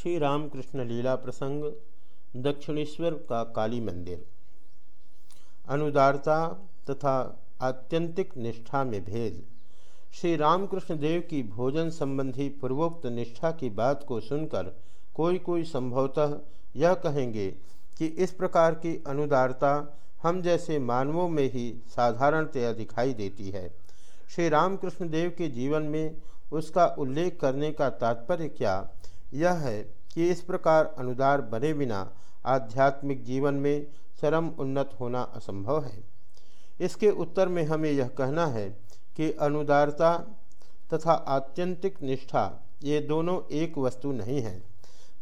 श्री रामकृष्ण लीला प्रसंग, दक्षिणेश्वर का काली मंदिर। अनुदारता तथा आत्यंतिक निष्ठा में भेद। श्री रामकृष्ण देव की भोजन संबंधी पूर्वोक्त निष्ठा की बात को सुनकर कोई कोई संभवतः यह कहेंगे कि इस प्रकार की अनुदारता हम जैसे मानवों में ही साधारणतया दिखाई देती है। श्री रामकृष्ण देव के जीवन में उसका उल्लेख करने का तात्पर्य क्या? यह है कि इस प्रकार अनुदार बने बिना आध्यात्मिक जीवन में चरम उन्नत होना असंभव है। इसके उत्तर में हमें यह कहना है कि अनुदारता तथा आत्यंतिक निष्ठा ये दोनों एक वस्तु नहीं है।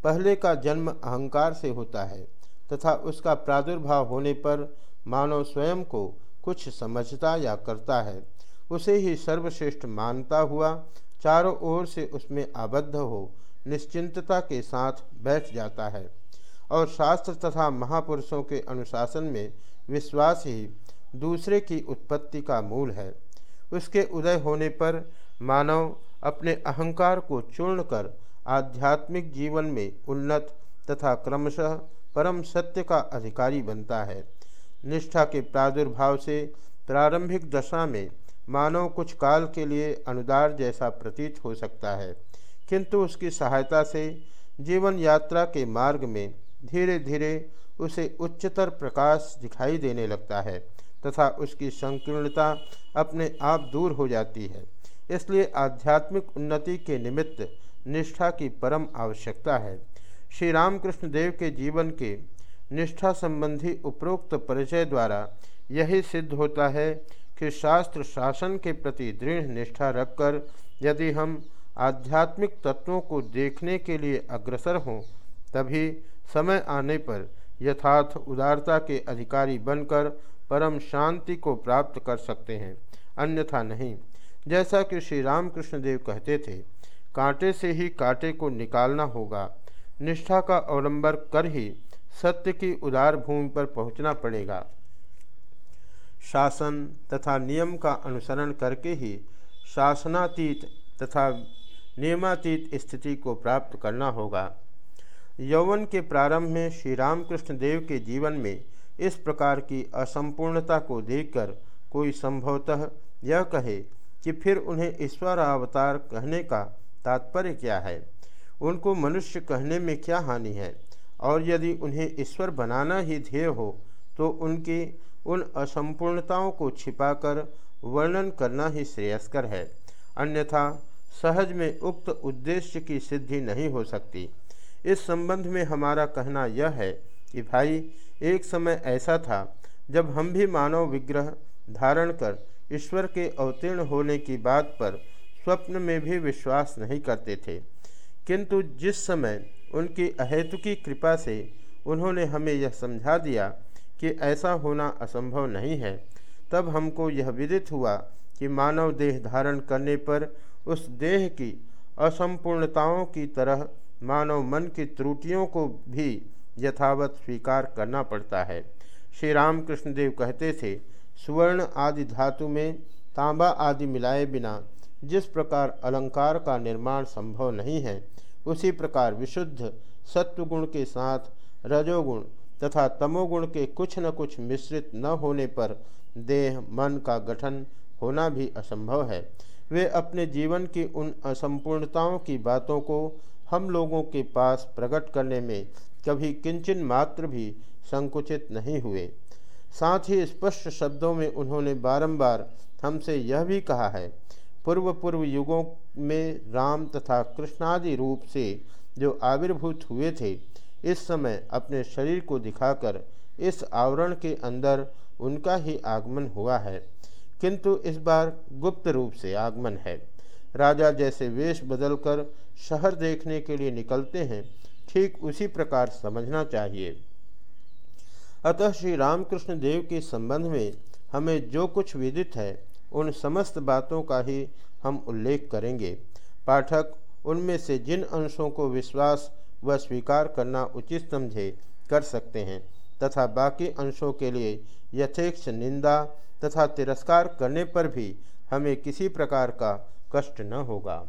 पहले का जन्म अहंकार से होता है तथा उसका प्रादुर्भाव होने पर मानव स्वयं को कुछ समझता या करता है। उसे ही सर्वश्रेष्ठ मानता हुआ चारों ओर से उसमें आबद्ध हो निश्चिंतता के साथ बैठ जाता है और शास्त्र तथा महापुरुषों के अनुशासन में विश्वास ही दूसरे की उत्पत्ति का मूल है। उसके उदय होने पर मानव अपने अहंकार को चूर्ण कर आध्यात्मिक जीवन में उन्नत तथा क्रमशः परम सत्य का अधिकारी बनता है। निष्ठा के प्रादुर्भाव से प्रारंभिक दशा में मानव कुछ काल के लिए अनुदार जैसा प्रतीत हो सकता है। किंतु उसकी सहायता से जीवन यात्रा के मार्ग में धीरे धीरे उसे उच्चतर प्रकाश दिखाई देने लगता है तथा उसकी संकीर्णता अपने आप दूर हो जाती है। इसलिए आध्यात्मिक उन्नति के निमित्त निष्ठा की परम आवश्यकता है। श्री रामकृष्ण देव के जीवन के निष्ठा संबंधी उपरोक्त परिचय द्वारा यही सिद्ध होता है कि शास्त्र शासन के प्रति दृढ़ निष्ठा रखकर यदि हम आध्यात्मिक तत्वों को देखने के लिए अग्रसर हों, तभी समय आने पर यथार्थ उदारता के अधिकारी बनकर परम शांति को प्राप्त कर सकते हैं। अन्यथा नहीं। जैसा कि श्री रामकृष्ण देव कहते थे, कांटे से ही कांटे को निकालना होगा। निष्ठा का अवलंबन कर ही सत्य की उदार भूमि पर पहुँचना पड़ेगा। शासन तथा नियम का अनुसरण करके ही शासनातीत तथा नियमातीत स्थिति को प्राप्त करना होगा। यौवन के प्रारंभ में श्री रामकृष्ण देव के जीवन में इस प्रकार की असंपूर्णता को देखकर कोई संभवतः यह कहे कि फिर उन्हें ईश्वर अवतार कहने का तात्पर्य क्या है? उनको मनुष्य कहने में क्या हानि है? और यदि उन्हें ईश्वर बनाना ही ध्येय हो तो उनकी उन असंपूर्णताओं को छिपाकर वर्णन करना ही श्रेयस्कर है। अन्यथा सहज में उक्त उद्देश्य की सिद्धि नहीं हो सकती। इस संबंध में हमारा कहना यह है कि भाई, एक समय ऐसा था, जब हम भी मानव विग्रह धारण कर ईश्वर के अवतीर्ण होने की बात पर स्वप्न में भी विश्वास नहीं करते थे। किंतु जिस समय उनकी अहेतुकी कृपा से उन्होंने हमें यह समझा दिया कि ऐसा होना असंभव नहीं है, तब हमको यह विदित हुआ कि मानव देह धारण करने पर उस देह की असंपूर्णताओं की तरह मानव मन की त्रुटियों को भी यथावत स्वीकार करना पड़ता है। श्री रामकृष्ण देव कहते थे, सुवर्ण आदि धातु में तांबा आदि मिलाए बिना जिस प्रकार अलंकार का निर्माण संभव नहीं है, उसी प्रकार विशुद्ध सत्वगुण के साथ रजोगुण तथा तमोगुण के कुछ न कुछ मिश्रित न होने पर देह, मन का गठन होना भी असंभव है। वे अपने जीवन की उन असंपूर्णताओं की बातों को हम लोगों के पास प्रकट करने में कभी किंचन मात्र भी संकुचित नहीं हुए। साथ ही स्पष्ट शब्दों में उन्होंने बारंबार हमसे यह भी कहा है पूर्व पूर्व युगों में राम तथा कृष्णादि रूप से जो आविर्भूत हुए थे, इस समय अपने शरीर को दिखाकर इस आवरण के अंदर उनका ही आगमन हुआ है। किंतु इस बार गुप्त रूप से आगमन है। राजा जैसे वेश बदलकर शहर देखने के लिए निकलते हैं, ठीक उसी प्रकार समझना चाहिए। अतः श्री रामकृष्ण देव के संबंध में हमें जो कुछ विदित है, उन समस्त बातों का ही हम उल्लेख करेंगे। पाठक, उनमें से जिन अंशों को विश्वास व स्वीकार करना उचित समझे, कर सकते हैं। तथा बाकी अंशों के लिए यथेक्ष निंदा तथा तिरस्कार करने पर भी हमें किसी प्रकार का कष्ट न होगा।